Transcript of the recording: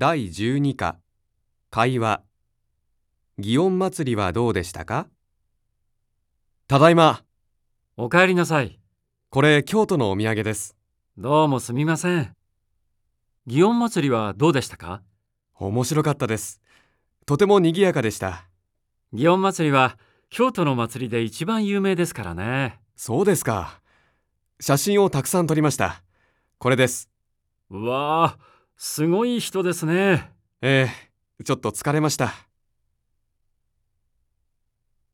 第12課。会話。祇園祭りはどうでしたか？ただいま。お帰りなさい。これ京都のお土産です。どうもすみません。祇園祭りはどうでしたか？面白かったです。とても賑やかでした。祇園祭りは京都の祭りで一番有名ですからね。そうですか。写真をたくさん撮りました。これです。うわあ、すごい人ですね。ええちょっと疲れました